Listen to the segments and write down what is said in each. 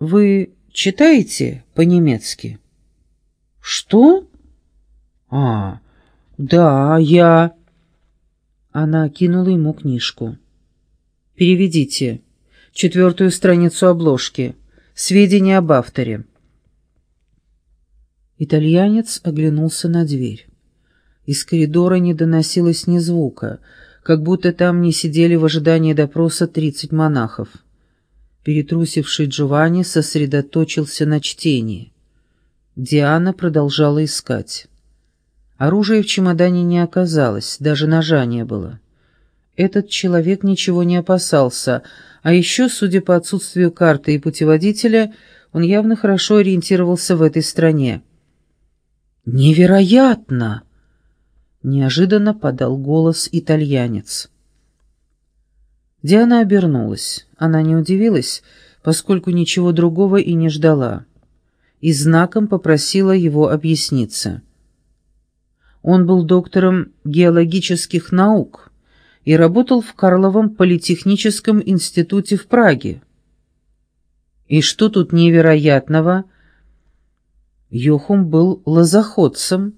«Вы читаете по-немецки?» «Что?» «А, да, я...» Она кинула ему книжку. «Переведите. Четвертую страницу обложки. Сведения об авторе». Итальянец оглянулся на дверь. Из коридора не доносилось ни звука, как будто там не сидели в ожидании допроса тридцать монахов. Перетрусивший Джованни сосредоточился на чтении. Диана продолжала искать. Оружия в чемодане не оказалось, даже ножа не было. Этот человек ничего не опасался, а еще, судя по отсутствию карты и путеводителя, он явно хорошо ориентировался в этой стране. «Невероятно!» — неожиданно подал голос итальянец. Диана обернулась. Она не удивилась, поскольку ничего другого и не ждала. И знаком попросила его объясниться. Он был доктором геологических наук и работал в Карловом политехническом институте в Праге. И что тут невероятного? Йохум был лозоходцем.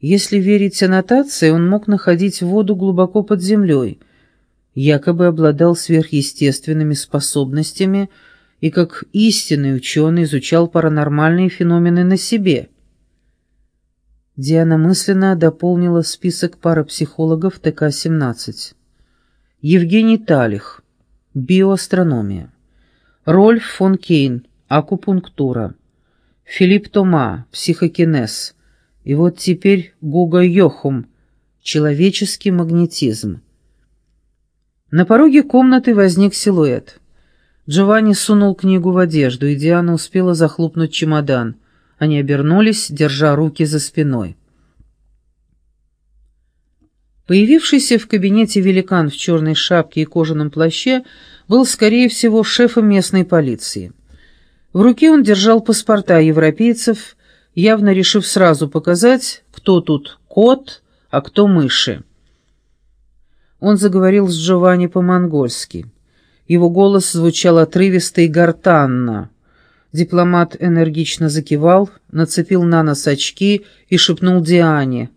Если верить аннотации, он мог находить воду глубоко под землей, якобы обладал сверхъестественными способностями и как истинный ученый изучал паранормальные феномены на себе – Диана мысленно дополнила список парапсихологов ТК-17. Евгений Талих, биоастрономия. Рольф фон Кейн, акупунктура. Филипп Тома, психокинез. И вот теперь Гуга Йохум, человеческий магнетизм. На пороге комнаты возник силуэт. Джованни сунул книгу в одежду, и Диана успела захлопнуть чемодан — они обернулись, держа руки за спиной. Появившийся в кабинете великан в черной шапке и кожаном плаще был, скорее всего, шефом местной полиции. В руке он держал паспорта европейцев, явно решив сразу показать, кто тут кот, а кто мыши. Он заговорил с Джованни по-монгольски. Его голос звучал отрывисто и гортанно. Дипломат энергично закивал, нацепил на нос очки и шепнул Диане.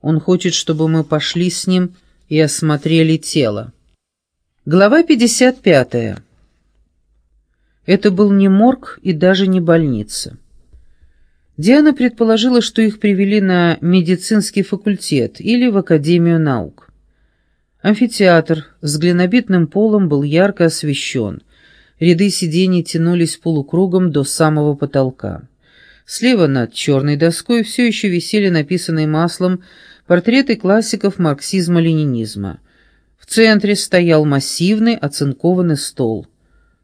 Он хочет, чтобы мы пошли с ним и осмотрели тело. Глава 55. Это был не морг и даже не больница. Диана предположила, что их привели на медицинский факультет или в Академию наук. Амфитеатр с глинобитным полом был ярко освещен – Ряды сидений тянулись полукругом до самого потолка. Слева над черной доской все еще висели написанные маслом портреты классиков марксизма-ленинизма. В центре стоял массивный оцинкованный стол,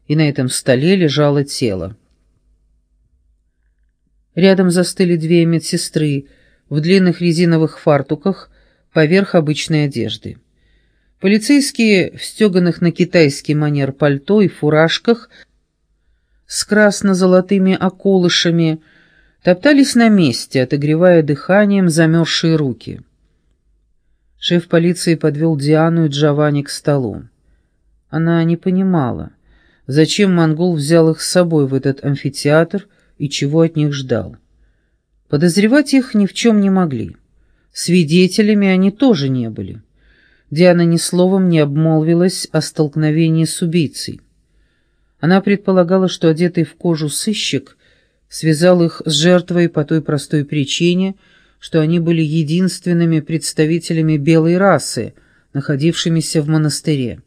и на этом столе лежало тело. Рядом застыли две медсестры в длинных резиновых фартуках поверх обычной одежды. Полицейские в стеганых на китайский манер пальто и фуражках с красно-золотыми околышами топтались на месте, отогревая дыханием замерзшие руки. Шеф полиции подвел Диану и Джованни к столу. Она не понимала, зачем монгол взял их с собой в этот амфитеатр и чего от них ждал. Подозревать их ни в чем не могли. Свидетелями они тоже не были. Диана ни словом не обмолвилась о столкновении с убийцей. Она предполагала, что одетый в кожу сыщик связал их с жертвой по той простой причине, что они были единственными представителями белой расы, находившимися в монастыре.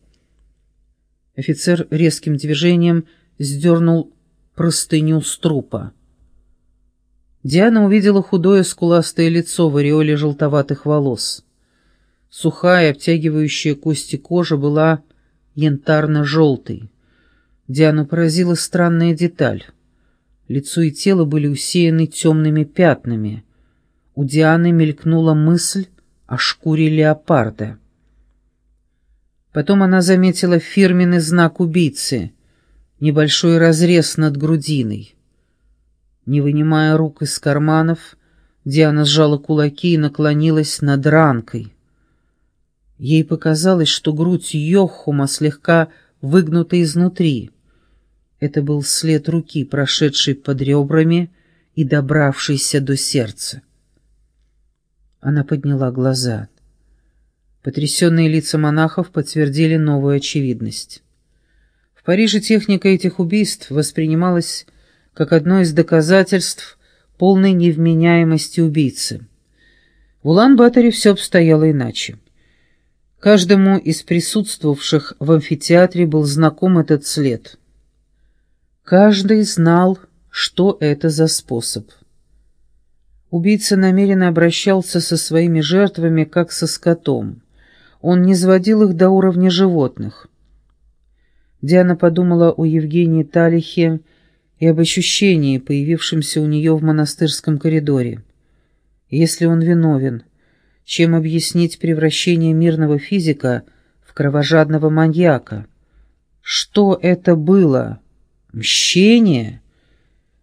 Офицер резким движением сдернул простыню с трупа. Диана увидела худое скуластое лицо в ореоле желтоватых волос. Сухая, обтягивающая кости кожа была янтарно-желтой. Диану поразила странная деталь. Лицо и тело были усеяны темными пятнами. У Дианы мелькнула мысль о шкуре леопарда. Потом она заметила фирменный знак убийцы — небольшой разрез над грудиной. Не вынимая рук из карманов, Диана сжала кулаки и наклонилась над ранкой. Ей показалось, что грудь Йохума слегка выгнута изнутри. Это был след руки, прошедший под ребрами и добравшийся до сердца. Она подняла глаза. Потрясенные лица монахов подтвердили новую очевидность. В Париже техника этих убийств воспринималась как одно из доказательств полной невменяемости убийцы. В Улан-Баторе все обстояло иначе. Каждому из присутствовавших в амфитеатре был знаком этот след. Каждый знал, что это за способ. Убийца намеренно обращался со своими жертвами, как со скотом. Он не сводил их до уровня животных. Диана подумала о Евгении Талихе и об ощущении, появившемся у нее в монастырском коридоре. Если он виновен, чем объяснить превращение мирного физика в кровожадного маньяка? Что это было? Мщение?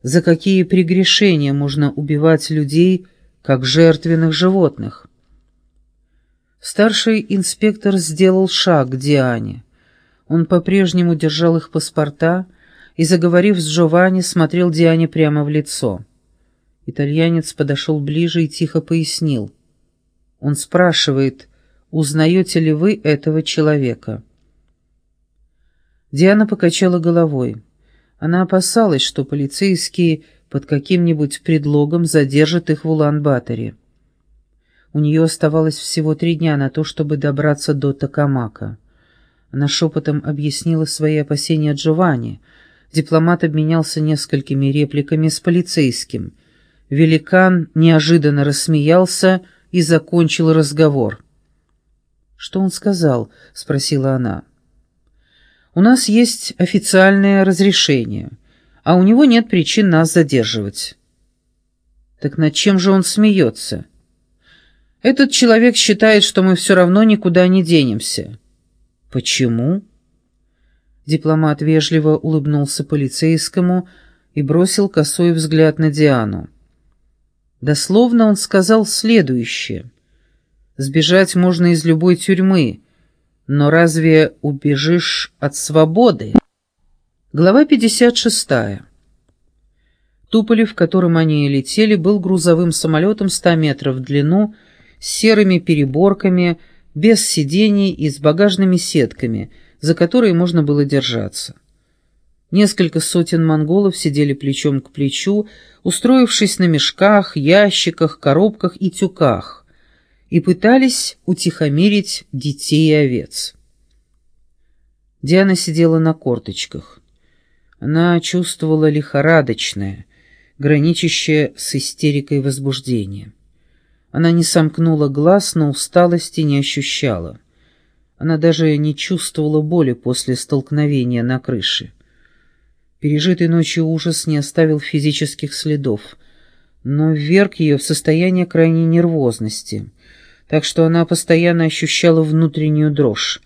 За какие прегрешения можно убивать людей, как жертвенных животных? Старший инспектор сделал шаг к Диане. Он по-прежнему держал их паспорта и, заговорив с Джованни, смотрел Диане прямо в лицо. Итальянец подошел ближе и тихо пояснил. Он спрашивает, узнаете ли вы этого человека? Диана покачала головой. Она опасалась, что полицейские под каким-нибудь предлогом задержат их в Улан-Баторе. У нее оставалось всего три дня на то, чтобы добраться до Токамака. Она шепотом объяснила свои опасения Джованни. Дипломат обменялся несколькими репликами с полицейским. Великан неожиданно рассмеялся и закончил разговор. «Что он сказал?» — спросила она. «У нас есть официальное разрешение, а у него нет причин нас задерживать». «Так над чем же он смеется?» «Этот человек считает, что мы все равно никуда не денемся». «Почему?» Дипломат вежливо улыбнулся полицейскому и бросил косой взгляд на Диану. Дословно он сказал следующее. «Сбежать можно из любой тюрьмы, но разве убежишь от свободы?» Глава 56. Туполев, в котором они летели, был грузовым самолетом 100 метров в длину, с серыми переборками, без сидений и с багажными сетками, за которые можно было держаться. Несколько сотен монголов сидели плечом к плечу, устроившись на мешках, ящиках, коробках и тюках, и пытались утихомирить детей и овец. Диана сидела на корточках. Она чувствовала лихорадочное, граничащее с истерикой возбуждения. Она не сомкнула глаз, но усталости не ощущала. Она даже не чувствовала боли после столкновения на крыше. Пережитый ночью ужас не оставил физических следов, но вверг ее в состояние крайней нервозности, так что она постоянно ощущала внутреннюю дрожь.